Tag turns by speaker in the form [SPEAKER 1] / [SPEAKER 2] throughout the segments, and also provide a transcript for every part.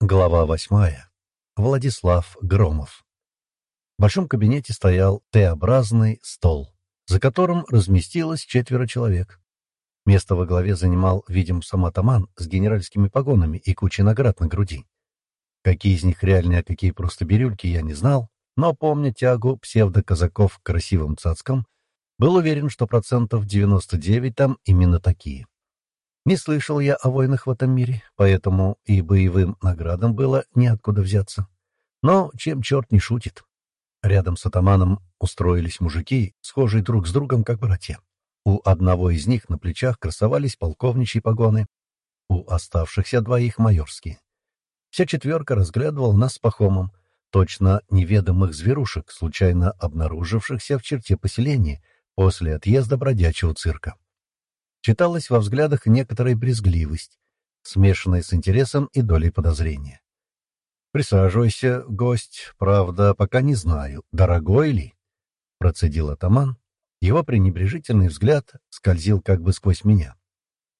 [SPEAKER 1] Глава восьмая. Владислав Громов. В большом кабинете стоял Т-образный стол, за которым разместилось четверо человек. Место во главе занимал, видим, сам атаман с генеральскими погонами и кучей наград на груди. Какие из них реальные, а какие просто бирюльки, я не знал, но, помня тягу псевдоказаков к красивым цацкам, был уверен, что процентов 99 там именно такие. Не слышал я о войнах в этом мире, поэтому и боевым наградам было неоткуда взяться. Но чем черт не шутит? Рядом с атаманом устроились мужики, схожие друг с другом, как братья. У одного из них на плечах красовались полковничьи погоны, у оставшихся двоих — майорские. Вся четверка разглядывала нас с Пахомом, точно неведомых зверушек, случайно обнаружившихся в черте поселения после отъезда бродячего цирка читалась во взглядах некоторая брезгливость, смешанная с интересом и долей подозрения. «Присаживайся, гость. Правда, пока не знаю, дорогой ли?» — процедил атаман. Его пренебрежительный взгляд скользил как бы сквозь меня.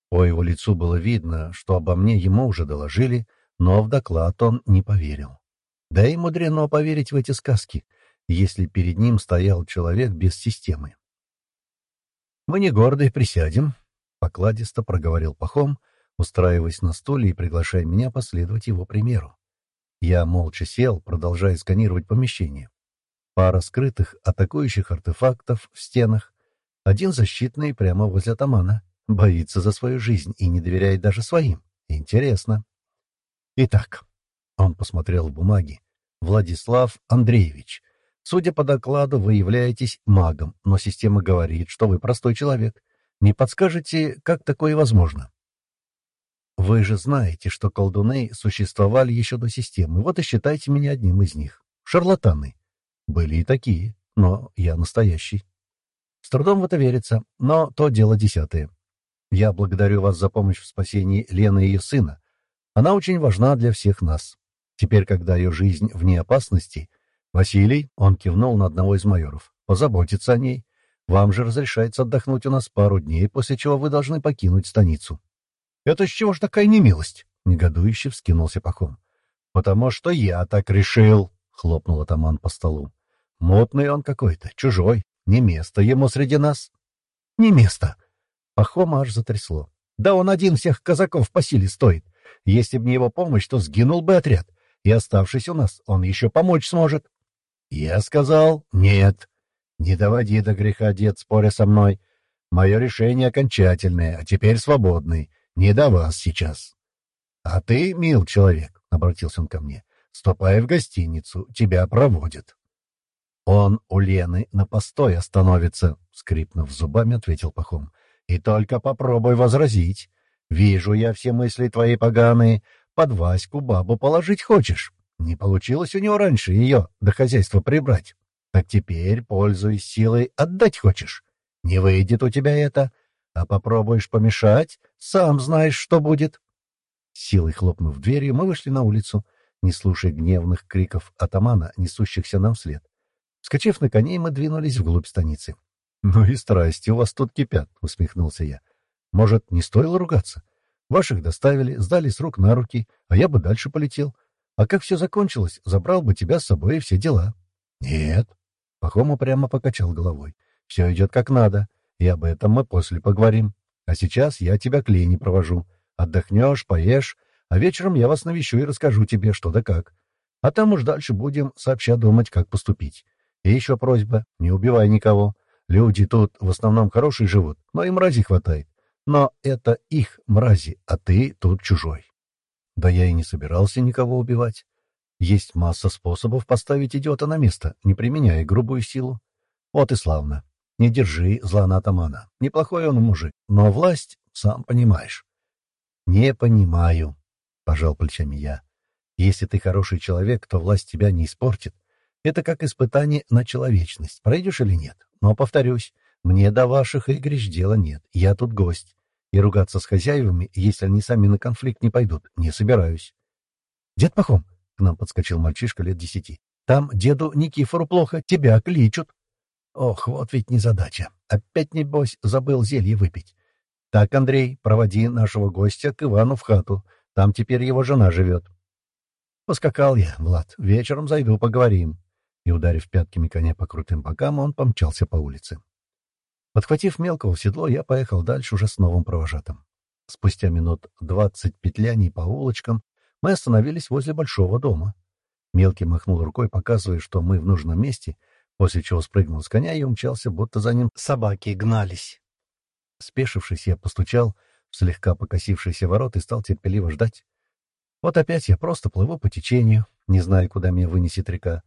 [SPEAKER 1] По его лицу было видно, что обо мне ему уже доложили, но в доклад он не поверил. Да и мудрено поверить в эти сказки, если перед ним стоял человек без системы. «Мы не гордые, присядем», — покладисто проговорил Пахом, устраиваясь на стуле и приглашая меня последовать его примеру. Я молча сел, продолжая сканировать помещение. Пара скрытых атакующих артефактов в стенах, один защитный прямо возле атамана. Боится за свою жизнь и не доверяет даже своим. Интересно. Итак, он посмотрел в бумаги. Владислав Андреевич, судя по докладу, вы являетесь магом, но система говорит, что вы простой человек. Не подскажете, как такое возможно? Вы же знаете, что колдуны существовали еще до системы, вот и считайте меня одним из них. Шарлатаны. Были и такие, но я настоящий. С трудом в это верится, но то дело десятое. Я благодарю вас за помощь в спасении Лены и ее сына. Она очень важна для всех нас. Теперь, когда ее жизнь вне опасности, Василий, он кивнул на одного из майоров, позаботится о ней вам же разрешается отдохнуть у нас пару дней, после чего вы должны покинуть станицу. — Это с чего ж такая немилость? — негодующе вскинулся Пахом. — Потому что я так решил, — хлопнул атаман по столу. — Мутный он какой-то, чужой, не место ему среди нас. — Не место. Пахома аж затрясло. Да он один всех казаков по силе стоит. Если б не его помощь, то сгинул бы отряд. И оставшись у нас, он еще помочь сможет. Я сказал «нет». Не доводи до греха, дед, споря со мной. Мое решение окончательное, а теперь свободный. Не до вас сейчас. — А ты, мил человек, — обратился он ко мне, — ступай в гостиницу, тебя проводят. — Он у Лены на постой остановится, — скрипнув зубами, ответил Пахом. — И только попробуй возразить. Вижу я все мысли твои поганые. Под Ваську бабу положить хочешь? Не получилось у него раньше ее до хозяйства прибрать. Так теперь, пользуясь силой, отдать хочешь? Не выйдет у тебя это. А попробуешь помешать, сам знаешь, что будет. Силой хлопнув дверью, мы вышли на улицу, не слушая гневных криков атамана, несущихся нам вслед. Вскочив на коней, мы двинулись вглубь станицы. — Ну и страсти у вас тут кипят, — усмехнулся я. — Может, не стоило ругаться? Ваших доставили, сдали с рук на руки, а я бы дальше полетел. А как все закончилось, забрал бы тебя с собой и все дела. — Нет, Пахому прямо покачал головой. «Все идет как надо, и об этом мы после поговорим. А сейчас я тебя к Лене провожу. Отдохнешь, поешь, а вечером я вас навещу и расскажу тебе, что да как. А там уж дальше будем сообща думать, как поступить. И еще просьба, не убивай никого. Люди тут в основном хорошие живут, но и мрази хватает. Но это их мрази, а ты тут чужой». Да я и не собирался никого убивать. Есть масса способов поставить идиота на место, не применяя грубую силу. Вот и славно. Не держи зла на атамана. Неплохой он мужик, но власть, сам понимаешь. Не понимаю, — пожал плечами я. Если ты хороший человек, то власть тебя не испортит. Это как испытание на человечность. Пройдешь или нет? Но, повторюсь, мне до ваших игрищ дела нет. Я тут гость. И ругаться с хозяевами, если они сами на конфликт не пойдут, не собираюсь. — Дед Пахом, к нам подскочил мальчишка лет десяти. Там деду Никифору плохо, тебя кличут. Ох, вот ведь незадача. Опять, небось, забыл зелье выпить. Так, Андрей, проводи нашего гостя к Ивану в хату. Там теперь его жена живет. Поскакал я, Влад. Вечером зайду, поговорим. И, ударив пятками коня по крутым бокам, он помчался по улице. Подхватив мелкого в седло, я поехал дальше уже с новым провожатым. Спустя минут двадцать петляний по улочкам мы остановились возле большого дома. Мелкий махнул рукой, показывая, что мы в нужном месте, после чего спрыгнул с коня и умчался, будто за ним собаки гнались. Спешившись, я постучал в слегка покосившийся ворот и стал терпеливо ждать. Вот опять я просто плыву по течению, не знаю, куда меня вынесет река.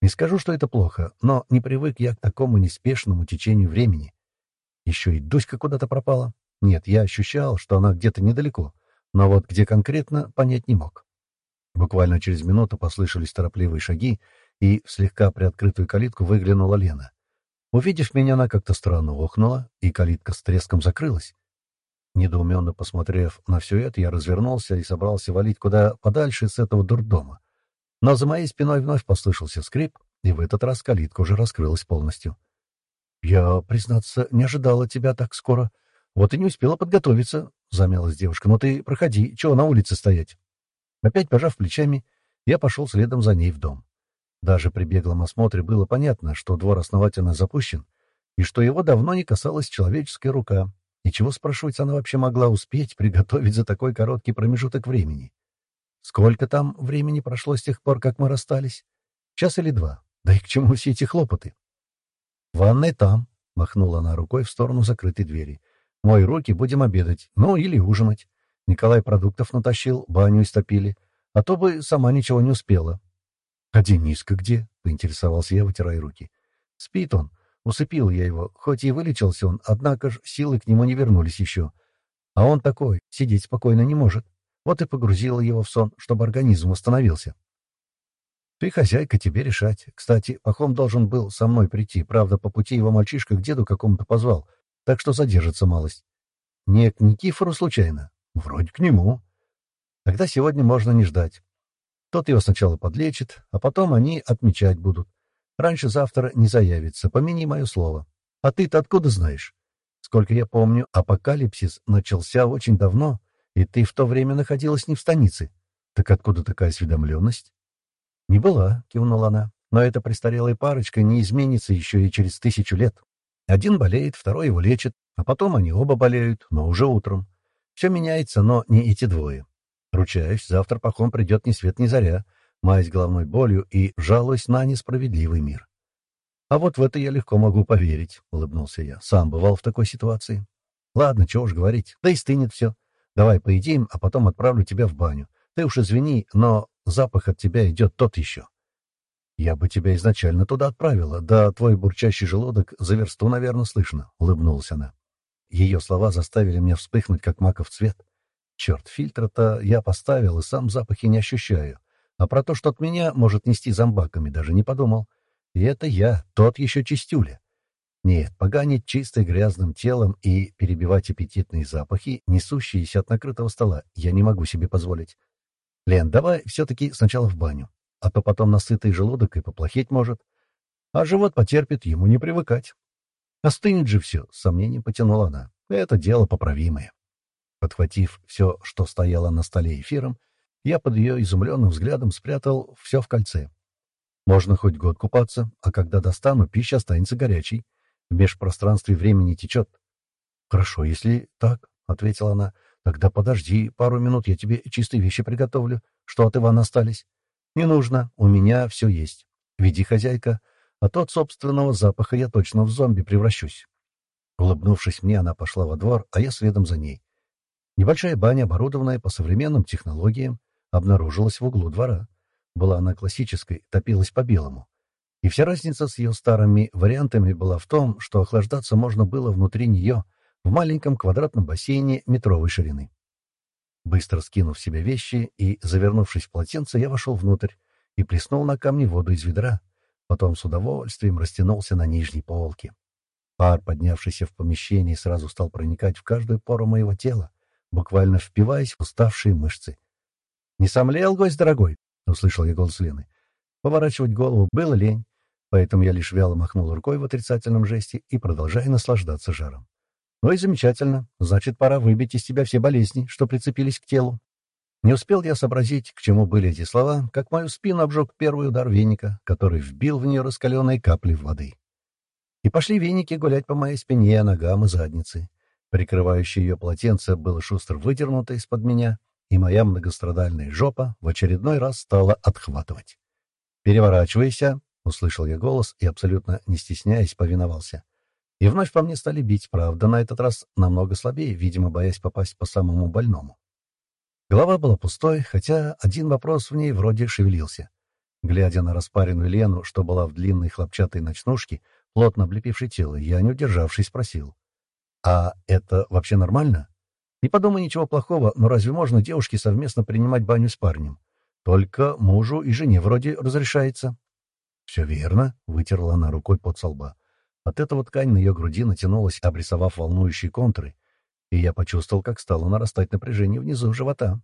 [SPEAKER 1] Не скажу, что это плохо, но не привык я к такому неспешному течению времени. Еще и Дуська куда-то пропала. Нет, я ощущал, что она где-то недалеко, но вот где конкретно, понять не мог. Буквально через минуту послышались торопливые шаги, и в слегка приоткрытую калитку выглянула Лена. Увидев меня, она как-то странно охнула, и калитка с треском закрылась. Недоуменно посмотрев на все это, я развернулся и собрался валить куда подальше с этого дурдома. Но за моей спиной вновь послышался скрип, и в этот раз калитка уже раскрылась полностью. «Я, признаться, не ожидала тебя так скоро. Вот и не успела подготовиться», — замялась девушка. «Ну ты проходи, чего на улице стоять?» Опять пожав плечами, я пошел следом за ней в дом. Даже при беглом осмотре было понятно, что двор основательно запущен, и что его давно не касалась человеческая рука, и чего, спрашивается, она вообще могла успеть приготовить за такой короткий промежуток времени? Сколько там времени прошло с тех пор, как мы расстались? Час или два? Да и к чему все эти хлопоты? «Ванная там», — махнула она рукой в сторону закрытой двери. «Мой руки, будем обедать. Ну, или ужинать. Николай продуктов натащил, баню истопили. А то бы сама ничего не успела». «А Дениска где?» — поинтересовался я, вытирая руки. «Спит он. Усыпил я его, хоть и вылечился он, однако ж силы к нему не вернулись еще. А он такой, сидеть спокойно не может. Вот и погрузила его в сон, чтобы организм восстановился. Ты хозяйка, тебе решать. Кстати, Пахом должен был со мной прийти, правда, по пути его мальчишка к деду какому-то позвал, так что задержится малость. Не к Никифору случайно? Вроде к нему. Тогда сегодня можно не ждать. Тот его сначала подлечит, а потом они отмечать будут. Раньше завтра не заявится, помяни мое слово. А ты-то откуда знаешь? Сколько я помню, апокалипсис начался очень давно, и ты в то время находилась не в станице. Так откуда такая осведомленность? — Не была, — кивнула она. — Но эта престарелая парочка не изменится еще и через тысячу лет. Один болеет, второй его лечит, а потом они оба болеют, но уже утром. Все меняется, но не эти двое. Ручаюсь, завтра Пахом придет ни свет ни заря, маясь головной болью и жалуясь на несправедливый мир. «А вот в это я легко могу поверить», — улыбнулся я. «Сам бывал в такой ситуации». «Ладно, чего уж говорить, да и стынет все. Давай поедим, а потом отправлю тебя в баню. Ты уж извини, но запах от тебя идет тот еще». «Я бы тебя изначально туда отправила, да твой бурчащий желудок за версту, наверное, слышно», — улыбнулась она. Ее слова заставили меня вспыхнуть, как маков цвет. Черт, фильтра-то я поставил и сам запахи не ощущаю. А про то, что от меня может нести зомбаками, даже не подумал. И это я, тот еще чистюля. Нет, поганить чистой грязным телом и перебивать аппетитные запахи, несущиеся от накрытого стола, я не могу себе позволить. Лен, давай все-таки сначала в баню, а то потом насытый желудок и поплохеть может. А живот потерпит, ему не привыкать. Остынет же все, с сомнением потянула она. Это дело поправимое. Подхватив все, что стояло на столе эфиром, я под ее изумленным взглядом спрятал все в кольце. Можно хоть год купаться, а когда достану, пища останется горячей. В межпространстве времени течет. — Хорошо, если так, — ответила она. — Тогда подожди пару минут, я тебе чистые вещи приготовлю. Что от Ивана остались? — Не нужно, у меня все есть. Веди, хозяйка, а то от собственного запаха я точно в зомби превращусь. Улыбнувшись мне, она пошла во двор, а я следом за ней. Небольшая баня, оборудованная по современным технологиям, обнаружилась в углу двора. Была она классической, топилась по-белому. И вся разница с ее старыми вариантами была в том, что охлаждаться можно было внутри нее, в маленьком квадратном бассейне метровой ширины. Быстро скинув себе вещи и, завернувшись в полотенце, я вошел внутрь и плеснул на камни воду из ведра. Потом с удовольствием растянулся на нижней полке. Пар, поднявшийся в помещении, сразу стал проникать в каждую пору моего тела, буквально впиваясь в уставшие мышцы. «Не сомлел, гость дорогой?» — услышал я голос Лены. Поворачивать голову было лень, поэтому я лишь вяло махнул рукой в отрицательном жесте и продолжая наслаждаться жаром. «Ну и замечательно. Значит, пора выбить из тебя все болезни, что прицепились к телу». Не успел я сообразить, к чему были эти слова, как мою спину обжег первый удар веника, который вбил в нее раскаленные капли воды. И пошли веники гулять по моей спине, ногам и заднице. Прикрывающее ее полотенце было шустро выдернуто из-под меня, и моя многострадальная жопа в очередной раз стала отхватывать. «Переворачивайся!» — услышал я голос и, абсолютно не стесняясь, повиновался. И вновь по мне стали бить, правда, на этот раз намного слабее, видимо, боясь попасть по самому больному. Голова была пустой, хотя один вопрос в ней вроде шевелился. Глядя на распаренную Лену, что была в длинной хлопчатой ночнушке, плотно облепившей тело, я, не удержавшись, спросил. «А это вообще нормально?» «Не подумай ничего плохого, но разве можно девушке совместно принимать баню с парнем? Только мужу и жене вроде разрешается». «Все верно», — вытерла она рукой под солба. От этого ткань на ее груди натянулась, обрисовав волнующие контуры, и я почувствовал, как стало нарастать напряжение внизу живота.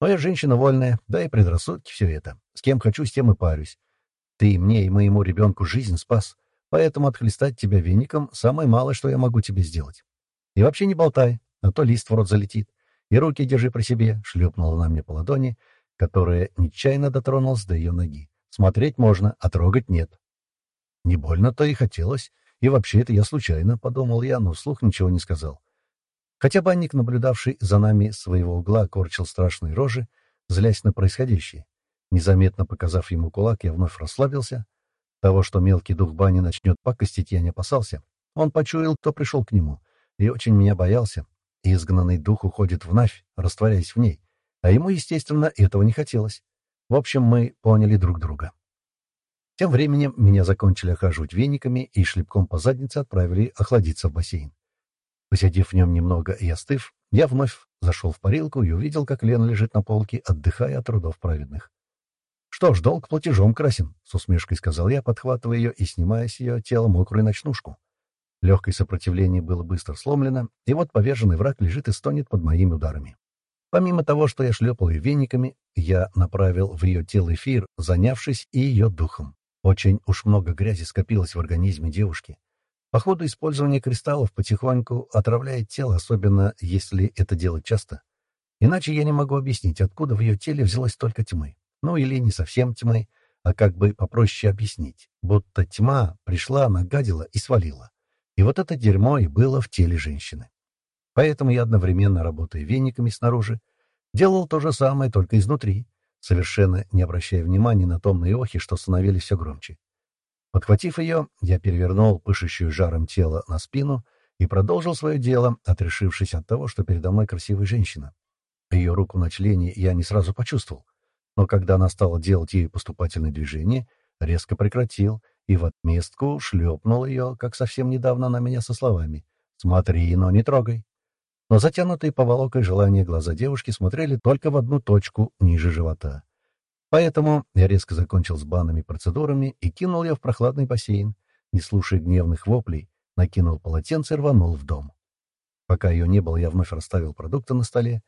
[SPEAKER 1] Но я женщина вольная, да и предрассудки все это. С кем хочу, с тем и парюсь. Ты мне и моему ребенку жизнь спас, поэтому отхлестать тебя веником — самое малое, что я могу тебе сделать. И вообще не болтай, а то лист в рот залетит. И руки держи при себе, — шлепнула на мне по ладони, которая нечаянно дотронулась до ее ноги. Смотреть можно, а трогать нет. Не больно-то и хотелось, и вообще это я случайно, — подумал я, но вслух ничего не сказал. Хотя банник, наблюдавший за нами своего угла, корчил страшные рожи, злясь на происходящее. Незаметно показав ему кулак, я вновь расслабился. Того, что мелкий дух бани начнет пакостить, я не опасался. Он почуял, кто пришел к нему, и очень меня боялся. Изгнанный дух уходит в Навь, растворяясь в ней. А ему, естественно, этого не хотелось. В общем, мы поняли друг друга. Тем временем меня закончили охаживать вениками и шлепком по заднице отправили охладиться в бассейн. Посидев в нем немного и остыв, я вновь зашел в парилку и увидел, как Лена лежит на полке, отдыхая от трудов праведных. «Что ж, долг платежом красен», — с усмешкой сказал я, подхватывая ее и снимая с ее тела мокрую ночнушку. Легкое сопротивление было быстро сломлено, и вот поверженный враг лежит и стонет под моими ударами. Помимо того, что я шлепал ее вениками, я направил в ее тело эфир, занявшись и ее духом. Очень уж много грязи скопилось в организме девушки. По ходу использования кристаллов потихоньку отравляет тело, особенно если это делать часто. Иначе я не могу объяснить, откуда в ее теле взялось столько тьмы. Ну или не совсем тьмы, а как бы попроще объяснить. Будто тьма пришла, нагадила и свалила. И вот это дерьмо и было в теле женщины. Поэтому я одновременно, работая вениками снаружи, делал то же самое, только изнутри, совершенно не обращая внимания на томные охи, что становились все громче. Подхватив ее, я перевернул пышущую жаром тело на спину и продолжил свое дело, отрешившись от того, что передо мной красивая женщина. Ее руку на члене я не сразу почувствовал, но когда она стала делать ей поступательные движения, резко прекратил и в отместку шлепнул ее, как совсем недавно на меня со словами «Смотри, но не трогай». Но затянутые поволокой желания глаза девушки смотрели только в одну точку ниже живота. Поэтому я резко закончил с банными процедурами и кинул ее в прохладный бассейн, не слушая гневных воплей, накинул полотенце и рванул в дом. Пока ее не было, я вновь расставил продукты на столе,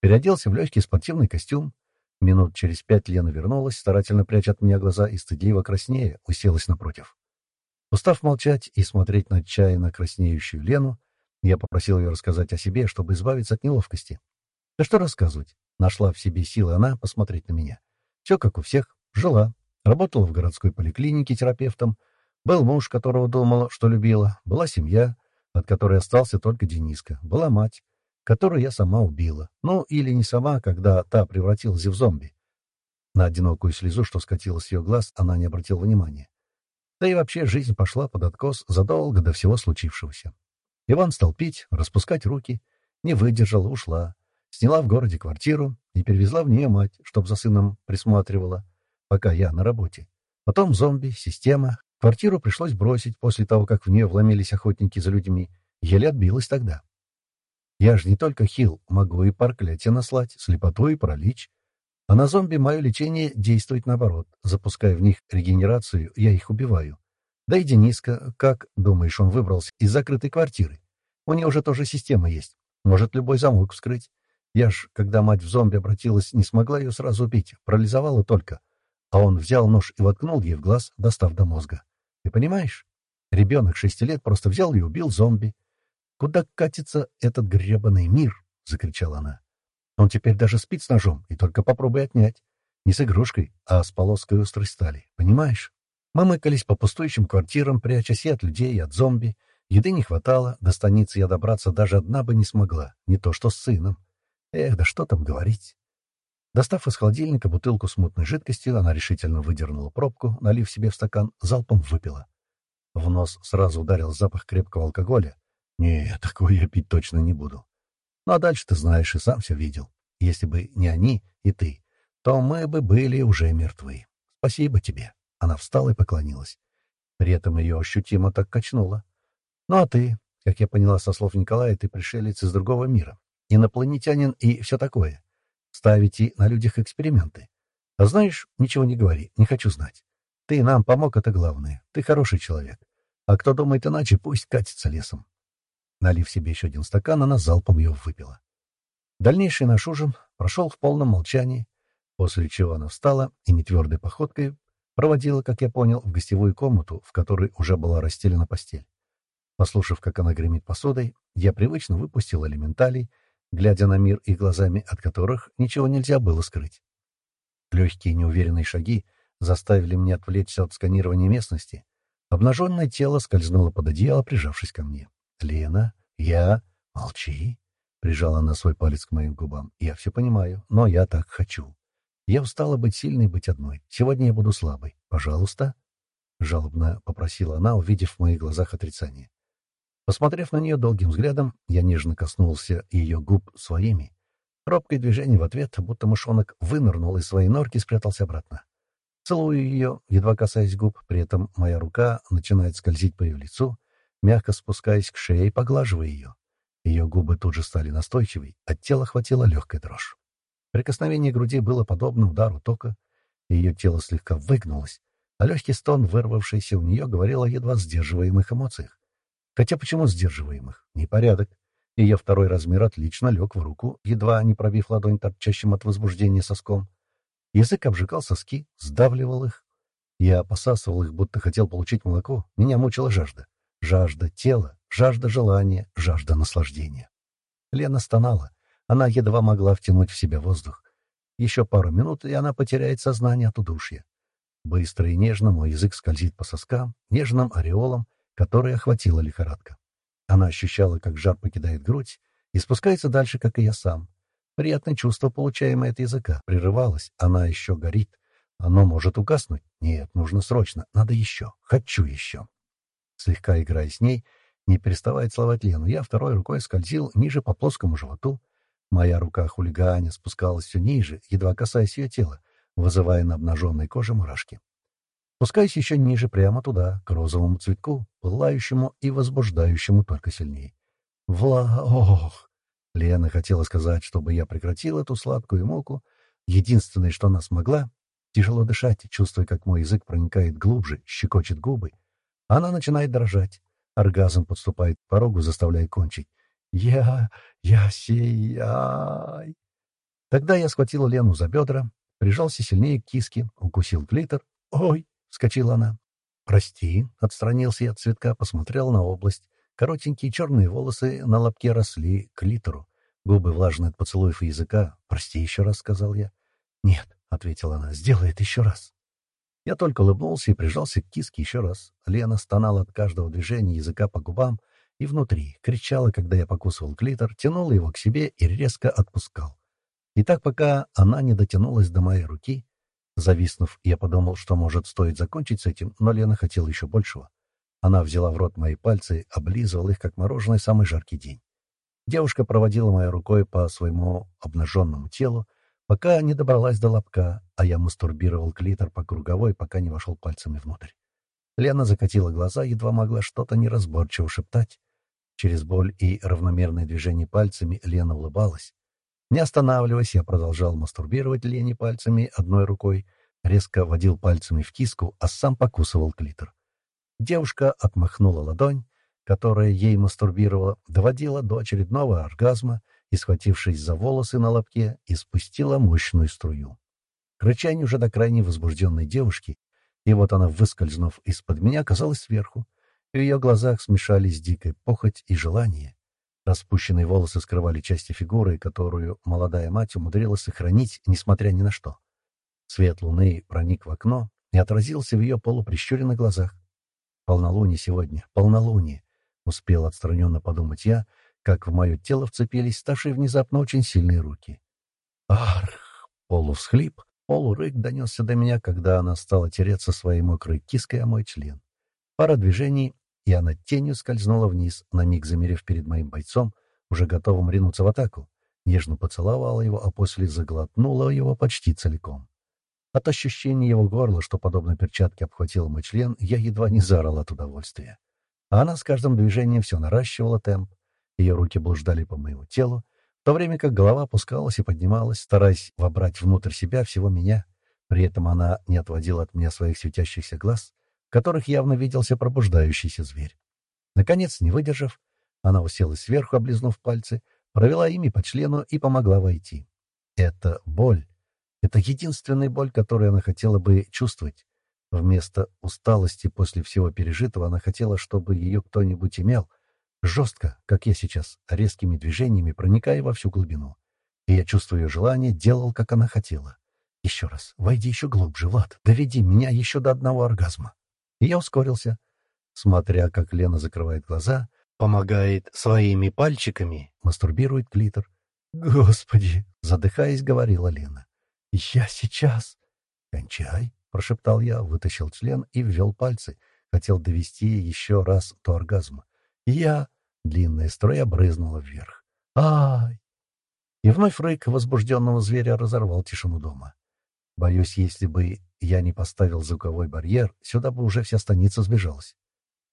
[SPEAKER 1] переоделся в легкий спортивный костюм. Минут через пять Лена вернулась, старательно пряча от меня глаза и стыдливо краснее, уселась напротив. Устав молчать и смотреть на отчаянно краснеющую Лену, я попросил ее рассказать о себе, чтобы избавиться от неловкости. Да что рассказывать? Нашла в себе силы она посмотреть на меня. Все как у всех. Жила. Работала в городской поликлинике терапевтом. Был муж, которого думала, что любила. Была семья, от которой остался только Дениска. Была мать, которую я сама убила. Ну, или не сама, когда та превратилась в зомби. На одинокую слезу, что скатилась с ее глаз, она не обратила внимания. Да и вообще жизнь пошла под откос задолго до всего случившегося. Иван стал пить, распускать руки. Не выдержала, ушла. Сняла в городе квартиру и перевезла в нее мать, чтоб за сыном присматривала, пока я на работе. Потом зомби, система. Квартиру пришлось бросить после того, как в нее вломились охотники за людьми. Еле отбилась тогда. Я же не только хил, могу и проклятие наслать, слепоту и паралич. А на зомби мое лечение действует наоборот. Запуская в них регенерацию, я их убиваю. Да и Дениска, как, думаешь, он выбрался из закрытой квартиры? У него уже тоже система есть. Может любой замок вскрыть. Я ж, когда мать в зомби обратилась, не смогла ее сразу убить, парализовала только. А он взял нож и воткнул ей в глаз, достав до мозга. Ты понимаешь? Ребенок шести лет просто взял и убил зомби. «Куда катится этот гребаный мир?» — закричала она. Он теперь даже спит с ножом, и только попробуй отнять. Не с игрушкой, а с полоской острой стали. Понимаешь? Мы мыкались по пустующим квартирам, прячась и от людей, и от зомби. Еды не хватало, до станицы я добраться даже одна бы не смогла, не то что с сыном. Эх, да что там говорить. Достав из холодильника бутылку с мутной жидкостью, она решительно выдернула пробку, налив себе в стакан, залпом выпила. В нос сразу ударил запах крепкого алкоголя. Не, такое я пить точно не буду. Ну а дальше ты знаешь и сам все видел. Если бы не они и ты, то мы бы были уже мертвы. Спасибо тебе. Она встала и поклонилась. При этом ее ощутимо так качнуло. Ну а ты, как я поняла со слов Николая, ты пришелец из другого мира. Инопланетянин и все такое ставите на людях эксперименты. А знаешь, ничего не говори, не хочу знать. Ты нам помог, это главное. Ты хороший человек. А кто думает иначе, пусть катится лесом. Налив себе еще один стакан, она залпом ее выпила. Дальнейший наш ужин прошел в полном молчании, после чего она встала и нетвердой походкой проводила, как я понял, в гостевую комнату, в которой уже была расстелена постель. Послушав, как она гремит посудой, я привычно выпустил элементалей глядя на мир и глазами от которых ничего нельзя было скрыть. Легкие неуверенные шаги заставили меня отвлечься от сканирования местности. Обнаженное тело скользнуло под одеяло, прижавшись ко мне. «Лена, я... Молчи!» — прижала она свой палец к моим губам. «Я все понимаю, но я так хочу. Я устала быть сильной, быть одной. Сегодня я буду слабой. Пожалуйста?» — жалобно попросила она, увидев в моих глазах отрицание. Посмотрев на нее долгим взглядом, я нежно коснулся ее губ своими. Робкое движение в ответ, будто мышонок вынырнул из своей норки и спрятался обратно. Целую ее, едва касаясь губ, при этом моя рука начинает скользить по ее лицу, мягко спускаясь к шее и поглаживая ее. Ее губы тут же стали настойчивой, от тела хватила легкая дрожь. Прикосновение груди было подобно удару тока, ее тело слегка выгнулось, а легкий стон, вырвавшийся у нее, говорил о едва сдерживаемых эмоциях. Хотя почему сдерживаемых? Непорядок. Ее второй размер отлично лег в руку, едва не пробив ладонь торчащим от возбуждения соском. Язык обжигал соски, сдавливал их. Я посасывал их, будто хотел получить молоко. Меня мучила жажда. Жажда тела, жажда желания, жажда наслаждения. Лена стонала. Она едва могла втянуть в себя воздух. Еще пару минут, и она потеряет сознание от удушья. Быстро и нежно мой язык скользит по соскам, нежным ореолом, которой охватила лихорадка. Она ощущала, как жар покидает грудь и спускается дальше, как и я сам. Приятное чувство, получаемое от языка, прерывалось. Она еще горит. Оно может угаснуть. Нет, нужно срочно. Надо еще. Хочу еще. Слегка играя с ней, не переставая целовать Лену, я второй рукой скользил ниже по плоскому животу. Моя рука хулиганя спускалась все ниже, едва касаясь ее тела, вызывая на обнаженной коже мурашки. Спускаясь еще ниже, прямо туда, к розовому цветку, пылающему и возбуждающему только сильнее. «Вла... ох!» Лена хотела сказать, чтобы я прекратил эту сладкую муку. Единственное, что она смогла — тяжело дышать, чувствуя, как мой язык проникает глубже, щекочет губы. Она начинает дрожать. Оргазм подступает к порогу, заставляя кончить. «Я... я сей-яй!» Тогда я схватил Лену за бедра, прижался сильнее к киске, укусил клитор. «Ой!» вскочила она. «Прости», — отстранился я от цветка, посмотрел на область. Коротенькие черные волосы на лобке росли к литеру. Губы влажные от поцелуев и языка. «Прости еще раз», — сказал я. «Нет», — ответила она, — «сделай это еще раз». Я только улыбнулся и прижался к киске еще раз. Лена стонала от каждого движения языка по губам и внутри, кричала, когда я покусывал клитор, тянула его к себе и резко отпускал. И так, пока она не дотянулась до моей руки, Зависнув, я подумал, что, может, стоит закончить с этим, но Лена хотела еще большего. Она взяла в рот мои пальцы, облизывала их, как мороженое, самый жаркий день. Девушка проводила моей рукой по своему обнаженному телу, пока не добралась до лобка, а я мастурбировал клитор по круговой, пока не вошел пальцами внутрь. Лена закатила глаза, едва могла что-то неразборчиво шептать. Через боль и равномерное движение пальцами Лена улыбалась. Не останавливаясь, я продолжал мастурбировать Лене пальцами одной рукой, резко водил пальцами в киску, а сам покусывал клитор. Девушка отмахнула ладонь, которая ей мастурбировала, доводила до очередного оргазма и, схватившись за волосы на лобке, испустила мощную струю. К рычанию уже до крайней возбужденной девушки, и вот она, выскользнув из-под меня, оказалась сверху. В ее глазах смешались дикая похоть и желание. Распущенные волосы скрывали части фигуры, которую молодая мать умудрилась сохранить, несмотря ни на что. Свет луны проник в окно и отразился в ее полуприщуренных глазах. «Полнолуние сегодня, полнолуние!» — успел отстраненно подумать я, как в мое тело вцепились ставшие внезапно очень сильные руки. «Арх!» — полувсхлип, полурык донесся до меня, когда она стала тереться своей мокрой киской о мой член. Пара движений, и она тенью скользнула вниз, на миг замерев перед моим бойцом, уже готовым ринуться в атаку. Нежно поцеловала его, а после заглотнула его почти целиком. От ощущения его горла, что подобно перчатке обхватила мой член, я едва не заорал от удовольствия. А она с каждым движением все наращивала темп. Ее руки блуждали по моему телу, в то время как голова опускалась и поднималась, стараясь вобрать внутрь себя всего меня. При этом она не отводила от меня своих светящихся глаз, которых явно виделся пробуждающийся зверь. Наконец, не выдержав, она уселась сверху, облизнув пальцы, провела ими по члену и помогла войти. Это боль, это единственная боль, которую она хотела бы чувствовать. Вместо усталости после всего пережитого она хотела, чтобы ее кто-нибудь имел. Жестко, как я сейчас, резкими движениями проникая во всю глубину. И я, чувствуя ее желание, делал, как она хотела. Еще раз, войди еще глубже, Влад, доведи меня еще до одного оргазма. Я ускорился, смотря, как Лена закрывает глаза, помогает своими пальчиками, мастурбирует клитор. «Господи!» — задыхаясь, говорила Лена. «Я сейчас...» «Кончай», — прошептал я, вытащил член и ввел пальцы. Хотел довести еще раз до оргазма. «Я...» — длинная струя брызнула вверх. «Ай!» И вновь рык возбужденного зверя разорвал тишину дома. Боюсь, если бы я не поставил звуковой барьер, сюда бы уже вся станица сбежалась.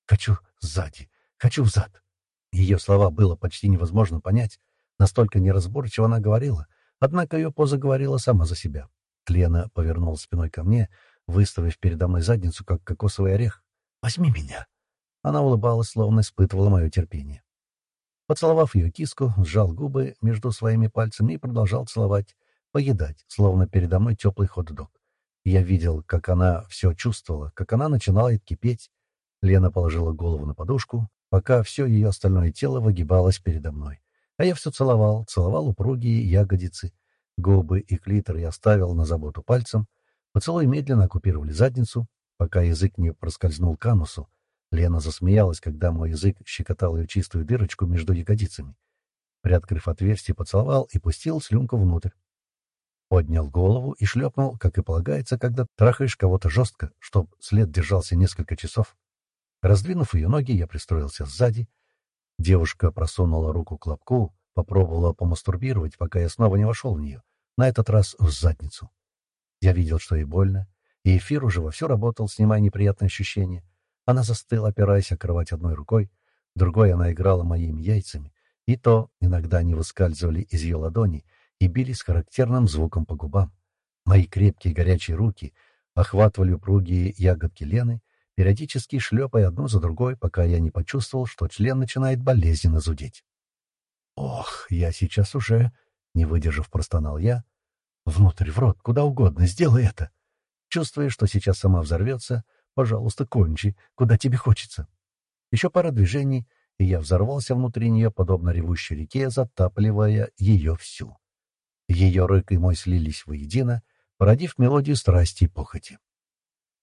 [SPEAKER 1] «Хочу сзади! Хочу взад!» Ее слова было почти невозможно понять. Настолько неразборчиво она говорила — Однако ее поза говорила сама за себя. Лена повернула спиной ко мне, выставив передо мной задницу, как кокосовый орех. «Возьми меня!» Она улыбалась, словно испытывала мое терпение. Поцеловав ее киску, сжал губы между своими пальцами и продолжал целовать, поедать, словно передо мной теплый хот-дог. Я видел, как она все чувствовала, как она начинала кипеть. Лена положила голову на подушку, пока все ее остальное тело выгибалось передо мной. А я все целовал, целовал упругие ягодицы. Губы и клитор я оставил на заботу пальцем. Поцелуй медленно оккупировали задницу, пока язык не проскользнул к анусу. Лена засмеялась, когда мой язык щекотал ее чистую дырочку между ягодицами. Приоткрыв отверстие, поцеловал и пустил слюнку внутрь. Поднял голову и шлепнул, как и полагается, когда трахаешь кого-то жестко, чтоб след держался несколько часов. Раздвинув ее ноги, я пристроился сзади, Девушка просунула руку к лобку, попробовала помастурбировать, пока я снова не вошел в нее, на этот раз в задницу. Я видел, что ей больно, и эфир уже вовсю работал, снимая неприятные ощущения. Она застыла, опираясь о кровать одной рукой, другой она играла моими яйцами, и то иногда они выскальзывали из ее ладони и били с характерным звуком по губам. Мои крепкие горячие руки охватывали упругие ягодки Лены, периодически шлепая одну за другой, пока я не почувствовал, что член начинает болезненно зудеть. «Ох, я сейчас уже...» — не выдержав, простонал я. «Внутрь, в рот, куда угодно, сделай это!» Чувствуя, что сейчас сама взорвется, пожалуйста, кончи, куда тебе хочется. Еще пара движений, и я взорвался внутри нее, подобно ревущей реке, затапливая ее всю. Ее рык и мой слились воедино, породив мелодию страсти и похоти.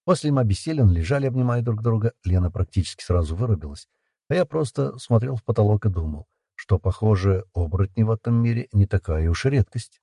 [SPEAKER 1] После мы обессилен лежали, обнимая друг друга. Лена практически сразу вырубилась. А я просто смотрел в потолок и думал, что, похоже, оборотни в этом мире не такая уж редкость.